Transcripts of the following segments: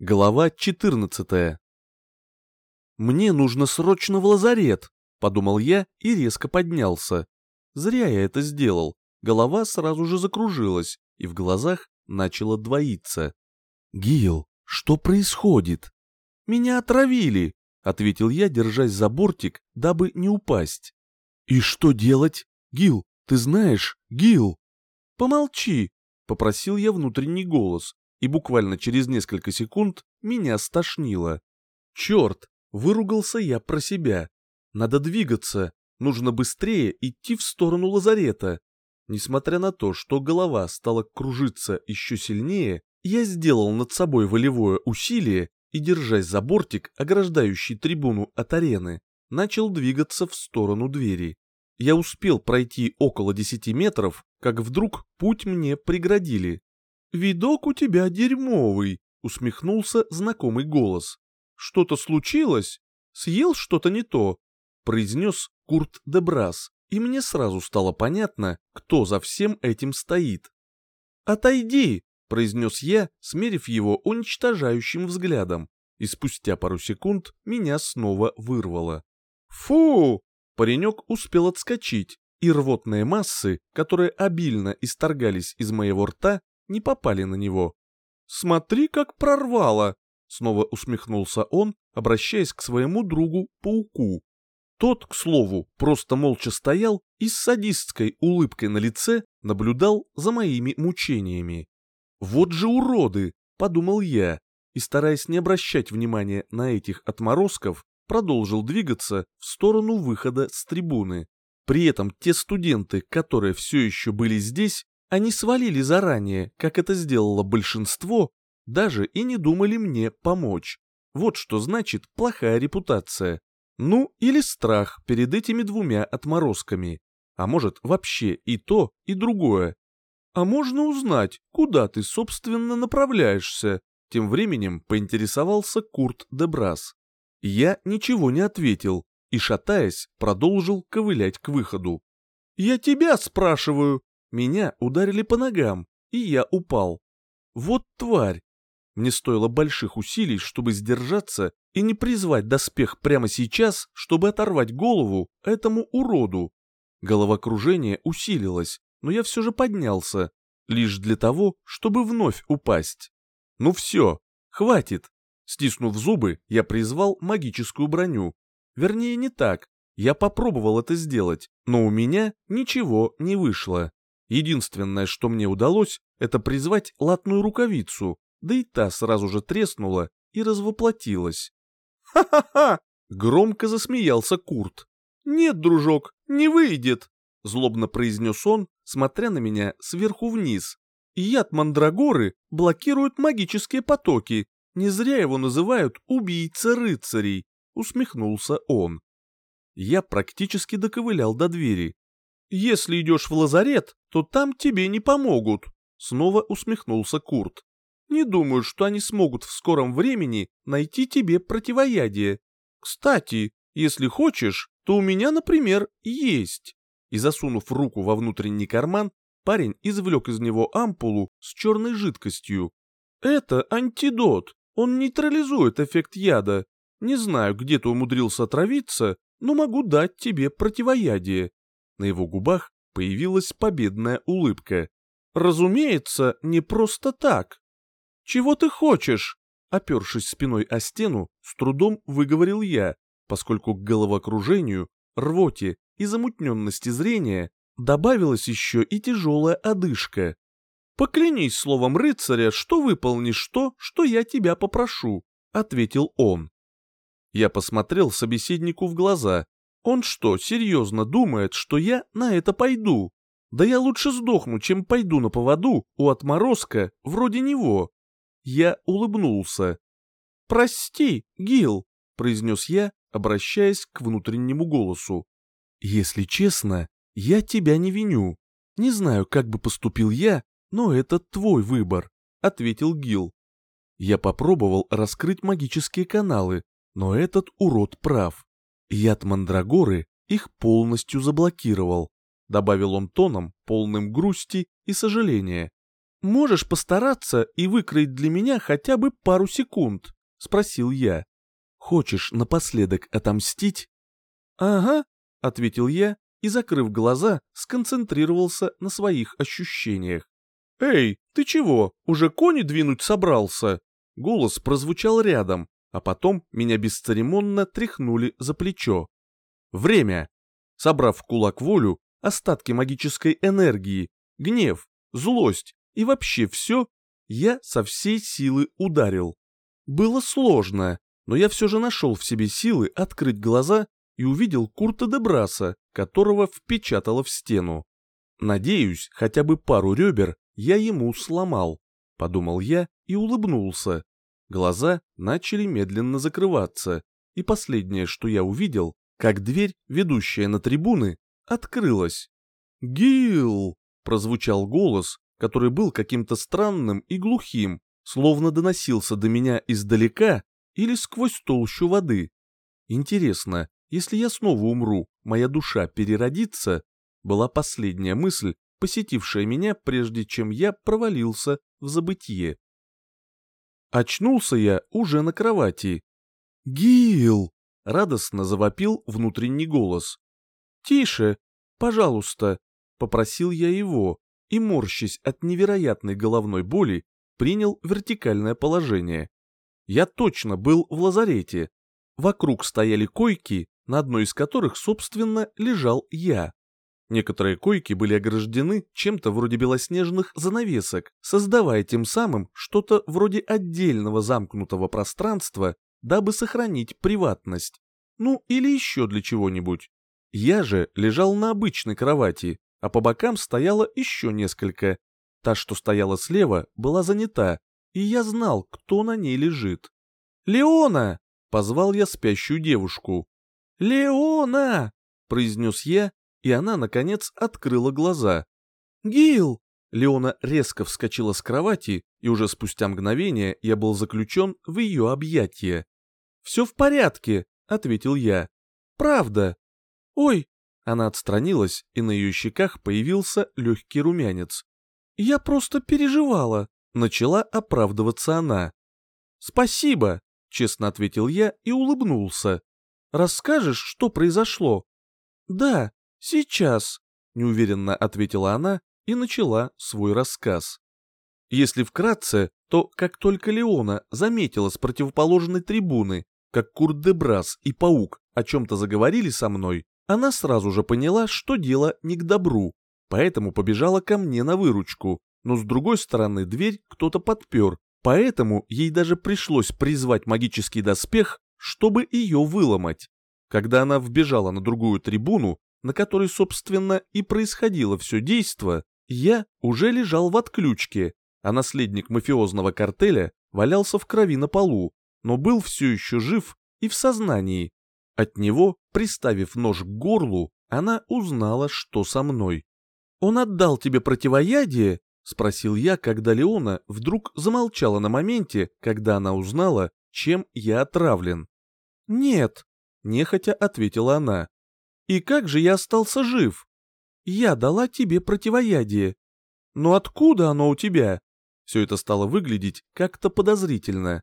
Глава 14. «Мне нужно срочно в лазарет», — подумал я и резко поднялся. Зря я это сделал. Голова сразу же закружилась, и в глазах начало двоиться. «Гил, что происходит?» «Меня отравили», — ответил я, держась за бортик, дабы не упасть. «И что делать? Гил, ты знаешь, Гил?» «Помолчи», — попросил я внутренний голос, и буквально через несколько секунд меня стошнило. Черт, выругался я про себя. Надо двигаться, нужно быстрее идти в сторону лазарета. Несмотря на то, что голова стала кружиться еще сильнее, я сделал над собой волевое усилие и, держась за бортик, ограждающий трибуну от арены, начал двигаться в сторону двери. Я успел пройти около десяти метров, как вдруг путь мне преградили. «Видок у тебя дерьмовый», — усмехнулся знакомый голос. «Что-то случилось? Съел что-то не то?» — произнес Курт де Брас, и мне сразу стало понятно, кто за всем этим стоит. «Отойди!» — произнес я, смерив его уничтожающим взглядом, и спустя пару секунд меня снова вырвало. «Фу!» — паренек успел отскочить, и рвотные массы, которые обильно исторгались из моего рта, не попали на него. «Смотри, как прорвало!» — снова усмехнулся он, обращаясь к своему другу-пауку. Тот, к слову, просто молча стоял и с садистской улыбкой на лице наблюдал за моими мучениями. «Вот же уроды!» — подумал я, и, стараясь не обращать внимания на этих отморозков, продолжил двигаться в сторону выхода с трибуны. При этом те студенты, которые все еще были здесь, они свалили заранее, как это сделало большинство, даже и не думали мне помочь. Вот что значит плохая репутация. Ну, или страх перед этими двумя отморозками. А может, вообще и то, и другое. А можно узнать, куда ты, собственно, направляешься? Тем временем поинтересовался Курт Дебрас. Я ничего не ответил и, шатаясь, продолжил ковылять к выходу. «Я тебя спрашиваю!» Меня ударили по ногам, и я упал. Вот тварь! Мне стоило больших усилий, чтобы сдержаться и не призвать доспех прямо сейчас, чтобы оторвать голову этому уроду. Головокружение усилилось, но я все же поднялся, лишь для того, чтобы вновь упасть. Ну все, хватит. Стиснув зубы, я призвал магическую броню. Вернее, не так. Я попробовал это сделать, но у меня ничего не вышло. Единственное, что мне удалось, это призвать латную рукавицу, да и та сразу же треснула и развоплотилась. «Ха-ха-ха!» — громко засмеялся Курт. «Нет, дружок, не выйдет!» — злобно произнес он, смотря на меня сверху вниз. «Яд Мандрагоры блокирует магические потоки. Не зря его называют «убийца рыцарей», — усмехнулся он. Я практически доковылял до двери, «Если идешь в лазарет, то там тебе не помогут», — снова усмехнулся Курт. «Не думаю, что они смогут в скором времени найти тебе противоядие. Кстати, если хочешь, то у меня, например, есть». И засунув руку во внутренний карман, парень извлек из него ампулу с черной жидкостью. «Это антидот, он нейтрализует эффект яда. Не знаю, где ты умудрился отравиться, но могу дать тебе противоядие. На его губах появилась победная улыбка. «Разумеется, не просто так. Чего ты хочешь?» Опершись спиной о стену, с трудом выговорил я, поскольку к головокружению, рвоте и замутненности зрения добавилась еще и тяжелая одышка. «Поклянись словом рыцаря, что выполнишь то, что я тебя попрошу», — ответил он. Я посмотрел собеседнику в глаза он что, серьезно думает, что я на это пойду? Да я лучше сдохну, чем пойду на поводу у отморозка вроде него. Я улыбнулся. «Прости, Гил», — произнес я, обращаясь к внутреннему голосу. «Если честно, я тебя не виню. Не знаю, как бы поступил я, но это твой выбор», — ответил Гил. Я попробовал раскрыть магические каналы, но этот урод прав. Яд Мандрагоры их полностью заблокировал, добавил он тоном, полным грусти и сожаления. можешь постараться и выкроить для меня хотя бы пару секунд?» — спросил я. «Хочешь напоследок отомстить?» «Ага», — ответил я и, закрыв глаза, сконцентрировался на своих ощущениях. «Эй, ты чего, уже кони двинуть собрался?» Голос прозвучал рядом, а потом меня бесцеремонно тряхнули за плечо. «Время!» Собрав в кулак волю, остатки магической энергии, гнев, злость и вообще все, я со всей силы ударил. Было сложно, но я все же нашел в себе силы открыть глаза и увидел Курта де Браса, которого впечатало в стену. Надеюсь, хотя бы пару ребер я ему сломал, подумал я и улыбнулся. Глаза начали медленно закрываться, и последнее, что я увидел, как дверь, ведущая на трибуны, открылась. «Гил!» — прозвучал голос, который был каким-то странным и глухим, словно доносился до меня издалека или сквозь толщу воды. Интересно, если я снова умру, моя душа переродится? Была последняя мысль, посетившая меня, прежде чем я провалился в забытье. Очнулся я уже на кровати. «Гил!» — радостно завопил внутренний голос. «Тише, пожалуйста!» — попросил я его, и, морщась от невероятной головной боли, принял вертикальное положение. Я точно был в лазарете. Вокруг стояли койки, на одной из которых, собственно, лежал я. Некоторые койки были ограждены чем-то вроде белоснежных занавесок, создавая тем самым что-то вроде отдельного замкнутого пространства, дабы сохранить приватность. Ну, или еще для чего-нибудь. Я же лежал на обычной кровати, а по бокам стояло еще несколько, Та, что стояла слева, была занята, и я знал, кто на ней лежит. «Леона!» — позвал я спящую девушку. «Леона!» — произнес я, и она, наконец, открыла глаза. «Гил!» Леона резко вскочила с кровати, и уже спустя мгновение я был заключен в ее объятия. «Все в порядке», — ответил я. «Правда». «Ой!» Она отстранилась, и на ее щеках появился легкий румянец. «Я просто переживала», — начала оправдываться она. «Спасибо», — честно ответил я и улыбнулся. «Расскажешь, что произошло?» «Да, сейчас», — неуверенно ответила она и начала свой рассказ. Если вкратце, то как только Леона заметила с противоположной трибуны, как Курт де Брас и Паук о чем-то заговорили со мной, она сразу же поняла, что дело не к добру поэтому побежала ко мне на выручку, но с другой стороны дверь кто-то подпер, поэтому ей даже пришлось призвать магический доспех, чтобы ее выломать. Когда она вбежала на другую трибуну, на которой, собственно, и происходило все действо, я уже лежал в отключке, а наследник мафиозного картеля валялся в крови на полу, но был все еще жив и в сознании. От него, приставив нож к горлу, она узнала, что со мной. «Он отдал тебе противоядие?» — спросил я, когда Леона вдруг замолчала на моменте, когда она узнала, чем я отравлен. «Нет», — нехотя ответила она. «И как же я остался жив?» «Я дала тебе противоядие». «Но откуда оно у тебя?» Все это стало выглядеть как-то подозрительно.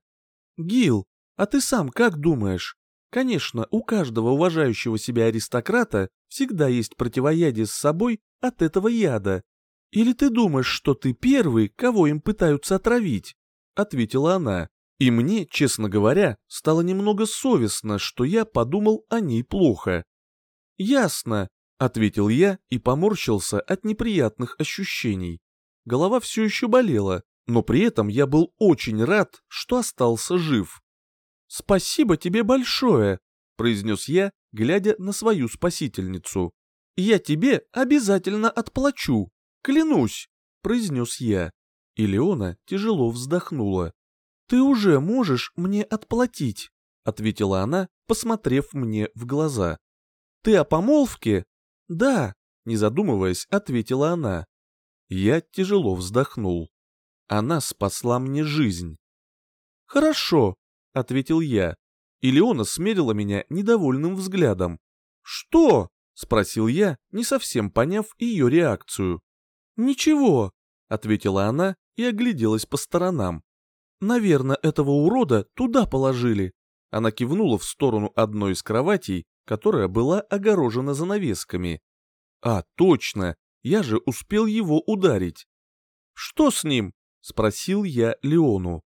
«Гил, а ты сам как думаешь?» Конечно, у каждого уважающего себя аристократа всегда есть противоядие с собой от этого яда. Или ты думаешь, что ты первый, кого им пытаются отравить?» Ответила она. И мне, честно говоря, стало немного совестно, что я подумал о ней плохо. «Ясно», — ответил я и поморщился от неприятных ощущений. Голова все еще болела, но при этом я был очень рад, что остался жив. «Спасибо тебе большое», — произнес я, глядя на свою спасительницу. «Я тебе обязательно отплачу, клянусь», — произнес я. И Леона тяжело вздохнула. «Ты уже можешь мне отплатить», — ответила она, посмотрев мне в глаза. «Ты о помолвке?» «Да», — не задумываясь, ответила она. Я тяжело вздохнул. Она спасла мне жизнь. «Хорошо», — ответил я. И Леона смерила меня недовольным взглядом. «Что?» — спросил я, не совсем поняв ее реакцию. «Ничего», — ответила она и огляделась по сторонам. «Наверное, этого урода туда положили». Она кивнула в сторону одной из кроватей, которая была огорожена занавесками. «А, точно, я же успел его ударить». «Что с ним?» — спросил я Леону.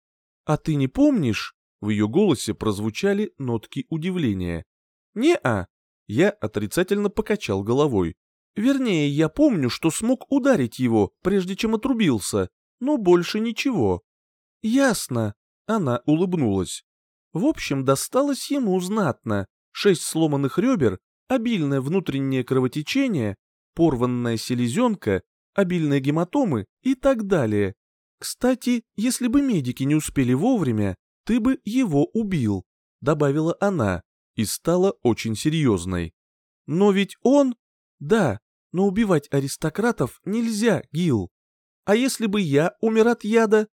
«А ты не помнишь?» В ее голосе прозвучали нотки удивления. «Не-а». Я отрицательно покачал головой. Вернее, я помню, что смог ударить его, прежде чем отрубился, но больше ничего. Ясно. Она улыбнулась. В общем, досталось ему знатно. Шесть сломанных ребер, обильное внутреннее кровотечение, порванная селезенка, обильные гематомы и так далее. Кстати, если бы медики не успели вовремя, ты бы его убил, добавила она и стала очень серьезной. Но ведь он... Да, но убивать аристократов нельзя, Гил. А если бы я умер от яда?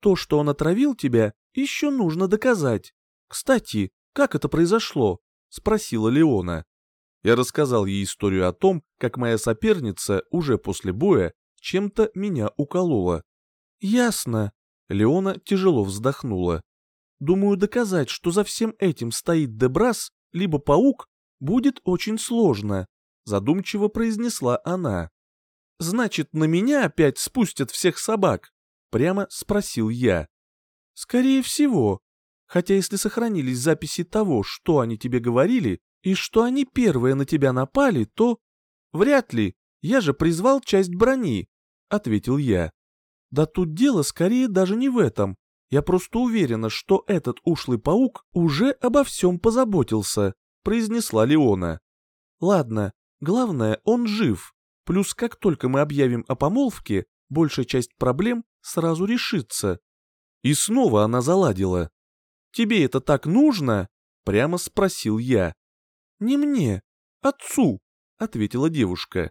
То, что он отравил тебя, еще нужно доказать. Кстати, как это произошло? Спросила Леона. Я рассказал ей историю о том, как моя соперница уже после боя чем-то меня уколола. Ясно. Леона тяжело вздохнула. Думаю, доказать, что за всем этим стоит Дебрас, либо паук, будет очень сложно задумчиво произнесла она. «Значит, на меня опять спустят всех собак?» — прямо спросил я. «Скорее всего. Хотя если сохранились записи того, что они тебе говорили, и что они первые на тебя напали, то...» «Вряд ли. Я же призвал часть брони», — ответил я. «Да тут дело скорее даже не в этом. Я просто уверена, что этот ушлый паук уже обо всем позаботился», — произнесла Леона. «Ладно, Главное, он жив. Плюс как только мы объявим о помолвке, большая часть проблем сразу решится. И снова она заладила. «Тебе это так нужно?» — прямо спросил я. «Не мне, отцу», — ответила девушка.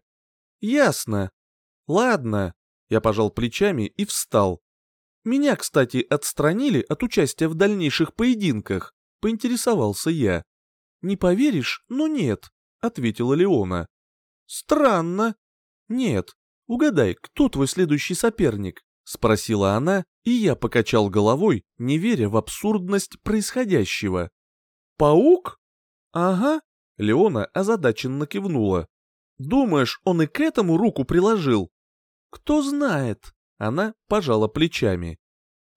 «Ясно. Ладно». Я пожал плечами и встал. Меня, кстати, отстранили от участия в дальнейших поединках, поинтересовался я. Не поверишь, но нет. — ответила Леона. «Странно». «Нет. Угадай, кто твой следующий соперник?» — спросила она, и я покачал головой, не веря в абсурдность происходящего. «Паук?» «Ага», — Леона озадаченно кивнула. «Думаешь, он и к этому руку приложил?» «Кто знает?» — она пожала плечами.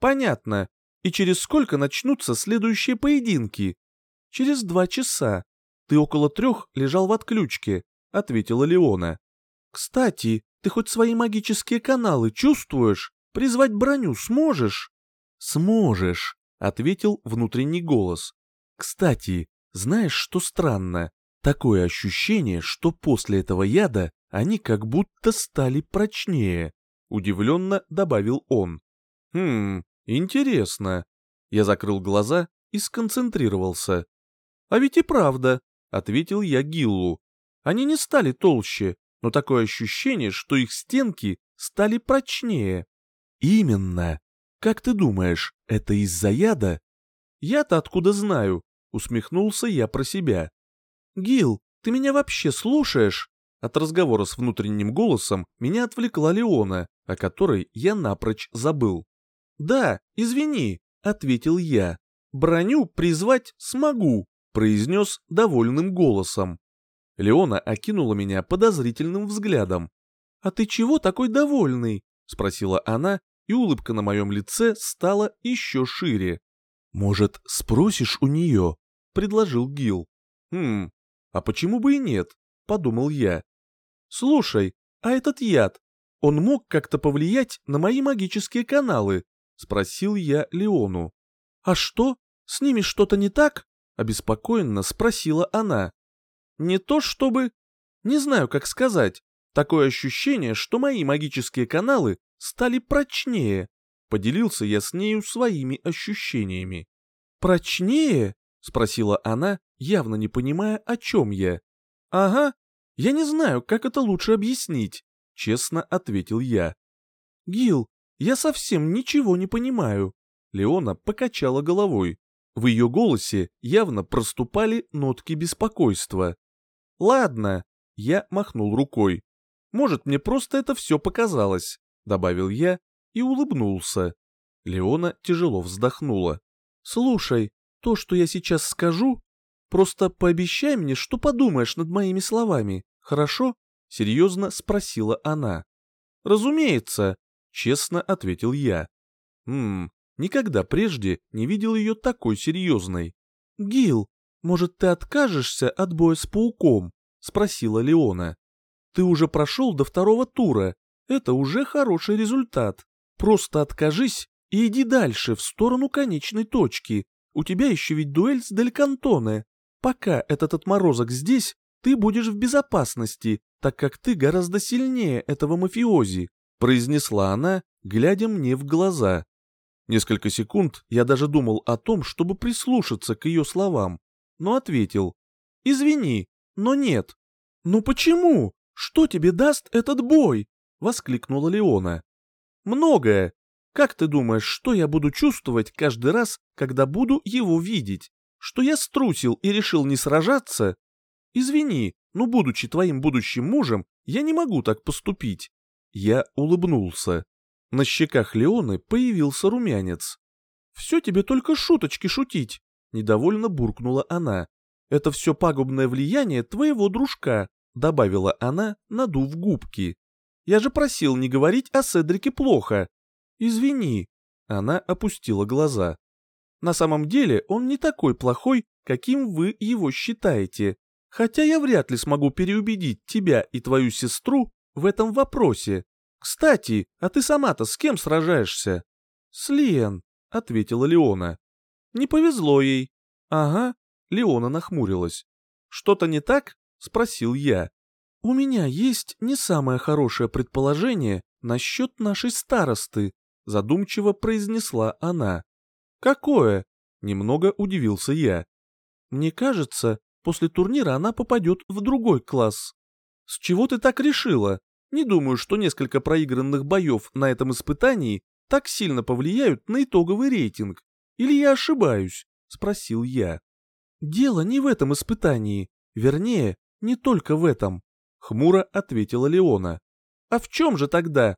«Понятно. И через сколько начнутся следующие поединки?» «Через два часа. Ты около трех лежал в отключке», — ответила Леона. «Кстати, ты хоть свои магические каналы чувствуешь? Призвать броню сможешь?» «Сможешь», — ответил внутренний голос. «Кстати, знаешь, что странно? Такое ощущение, что после этого яда они как будто стали прочнее», — удивленно добавил он. «Хм, интересно». Я закрыл глаза и сконцентрировался. «А ведь и правда, — ответил я Гиллу. «Они не стали толще, но такое ощущение, что их стенки стали прочнее». «Именно. Как ты думаешь, это из-за яда?» «Я-то откуда знаю?» — усмехнулся я про себя. «Гил, ты меня вообще слушаешь?» От разговора с внутренним голосом меня отвлекла Леона, о которой я напрочь забыл. «Да, извини», — ответил я. «Броню призвать смогу, произнес довольным голосом. Леона окинула меня подозрительным взглядом. «А ты чего такой довольный?» — спросила она, и улыбка на моем лице стала еще шире. «Может, спросишь у нее?» — предложил Гил. «Хм, а почему бы и нет?» — подумал я. «Слушай, а этот яд, он мог как-то повлиять на мои магические каналы?» — спросил я Леону. «А что, с ними что-то не так?» обеспокоенно спросила она. Не то чтобы... Не знаю, как сказать. Такое ощущение, что мои магические каналы стали прочнее. Поделился я с нею своими ощущениями. «Прочнее?» — спросила она, явно не понимая, о чем я. «Ага, я не знаю, как это лучше объяснить», — честно ответил я. «Гил, я совсем ничего не понимаю». Леона покачала головой. В ее голосе явно проступали нотки беспокойства. «Ладно», — я махнул рукой. «Может, мне просто это все показалось», — добавил я, и улыбнулся. Леона тяжело вздохнула. «Слушай, то, что я сейчас скажу, просто пообещай мне, что подумаешь над моими словами, хорошо?» — серьезно спросила она. «Разумеется», — честно ответил я. «Ммм, никогда прежде не видел ее такой серьезной». «Гил, может, ты откажешься от боя с пауком?» — спросила Леона. «Ты уже прошел до второго тура, это уже хороший результат. Просто откажись и иди дальше, в сторону конечной точки. У тебя еще ведь дуэль с Дель Кантоне. Пока этот отморозок здесь, ты будешь в безопасности, так как ты гораздо сильнее этого мафиози», произнесла она, глядя мне в глаза. Несколько секунд я даже думал о том, чтобы прислушаться к ее словам, но ответил. «Извини, но нет». «Ну почему? Что тебе даст этот бой?» — воскликнула Леона. «Многое. Как ты думаешь, что я буду чувствовать каждый раз, когда буду его видеть? Что я струсил и решил не сражаться? Извини, но будучи твоим будущим мужем, я не могу так поступить». Я улыбнулся. На щеках Леоны появился румянец. «Все тебе только шуточки шутить», — недовольно буркнула она. «Это все пагубное влияние твоего дружка», — добавила она, надув губки. Я же просил не говорить о Седрике плохо. Извини. Она опустила глаза. На самом деле он не такой плохой, каким вы его считаете. Хотя я вряд ли смогу переубедить тебя и твою сестру в этом вопросе. Кстати, а ты сама-то с кем сражаешься? С Лиен, ответила Леона. Не повезло ей. Ага, Леона нахмурилась. Что-то не так? Спросил я. «У меня есть не самое хорошее предположение насчет нашей старосты», задумчиво произнесла она. «Какое?» — немного удивился я. «Мне кажется, после турнира она попадет в другой класс». «С чего ты так решила? Не думаю, что несколько проигранных боев на этом испытании так сильно повлияют на итоговый рейтинг. Или я ошибаюсь?» — спросил я. «Дело не в этом испытании. Вернее, не только в этом. Хмуро ответила Леона. А в чем же тогда?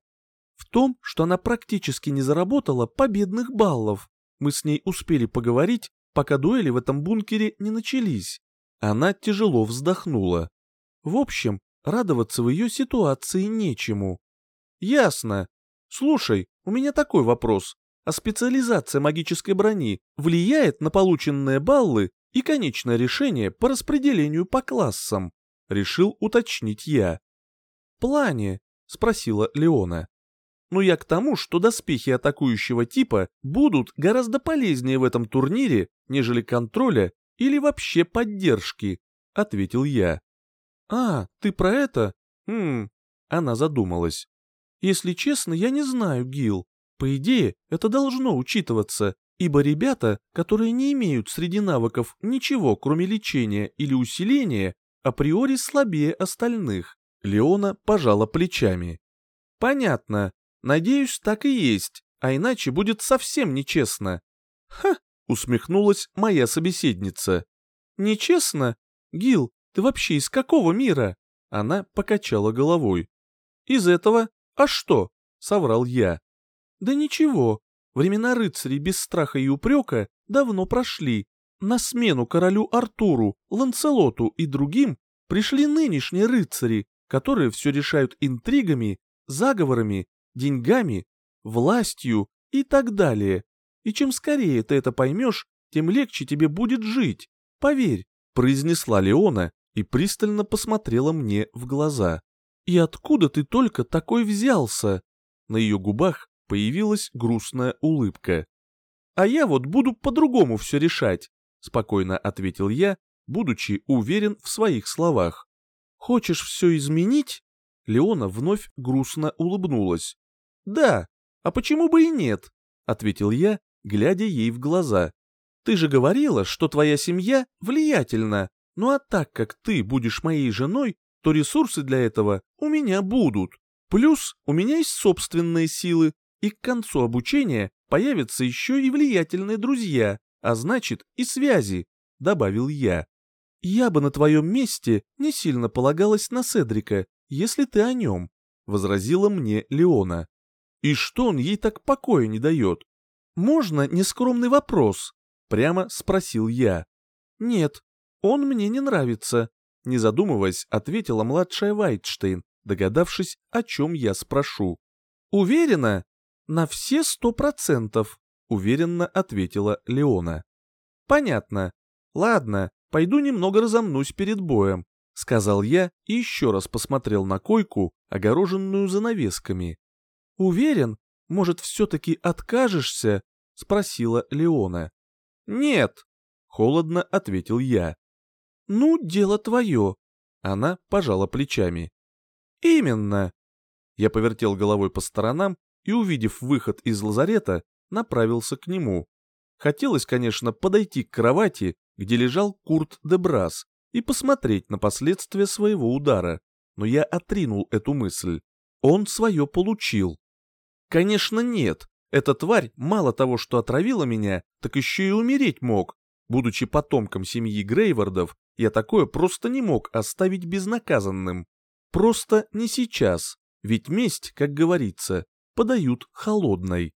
В том, что она практически не заработала победных баллов. Мы с ней успели поговорить, пока дуэли в этом бункере не начались. Она тяжело вздохнула. В общем, радоваться в ее ситуации нечему. Ясно. Слушай, у меня такой вопрос. А специализация магической брони влияет на полученные баллы и конечное решение по распределению по классам? решил уточнить я. «Плане?» — спросила Леона. «Ну я к тому, что доспехи атакующего типа будут гораздо полезнее в этом турнире, нежели контроля или вообще поддержки», — ответил я. «А, ты про это? Хм...» Она задумалась. «Если честно, я не знаю, Гил. По идее, это должно учитываться, ибо ребята, которые не имеют среди навыков ничего, кроме лечения или усиления, априори слабее остальных. Леона пожала плечами. Понятно. Надеюсь, так и есть, а иначе будет совсем нечестно. Ха, усмехнулась моя собеседница. Нечестно? Гил, ты вообще из какого мира? Она покачала головой. Из этого? А что? Соврал я. Да ничего. Времена рыцарей без страха и упрека давно прошли, на смену королю Артуру, Ланцелоту и другим пришли нынешние рыцари, которые все решают интригами, заговорами, деньгами, властью и так далее. И чем скорее ты это поймешь, тем легче тебе будет жить. Поверь, произнесла Леона и пристально посмотрела мне в глаза. И откуда ты только такой взялся? На ее губах появилась грустная улыбка. А я вот буду по-другому все решать. — спокойно ответил я, будучи уверен в своих словах. «Хочешь все изменить?» Леона вновь грустно улыбнулась. «Да, а почему бы и нет?» — ответил я, глядя ей в глаза. «Ты же говорила, что твоя семья влиятельна, ну а так как ты будешь моей женой, то ресурсы для этого у меня будут. Плюс у меня есть собственные силы, и к концу обучения появятся еще и влиятельные друзья, а значит и связи», — добавил я. «Я бы на твоем месте не сильно полагалась на Седрика, если ты о нем», — возразила мне Леона. И что он ей так покоя не дает? «Можно нескромный вопрос?» — прямо спросил я. «Нет, он мне не нравится», — не задумываясь, ответила младшая Вайтштейн, догадавшись, о чем я спрошу. «Уверена?» «На все сто процентов», — уверенно ответила Леона. «Понятно. Ладно, пойду немного разомнусь перед боем», — сказал я и еще раз посмотрел на койку, огороженную занавесками. «Уверен, может, все-таки откажешься?» — спросила Леона. «Нет», — холодно ответил я. «Ну, дело твое», — она пожала плечами. «Именно». Я повертел головой по сторонам и, увидев выход из лазарета, направился к нему. Хотелось, конечно, подойти к кровати, где лежал Курт де Брас, и посмотреть на последствия своего удара, но я отринул эту мысль. Он свое получил. Конечно, нет. Эта тварь мало того, что отравила меня, так еще и умереть мог. Будучи потомком семьи Грейвардов, я такое просто не мог оставить безнаказанным. Просто не сейчас, ведь месть, как говорится, подают холодной.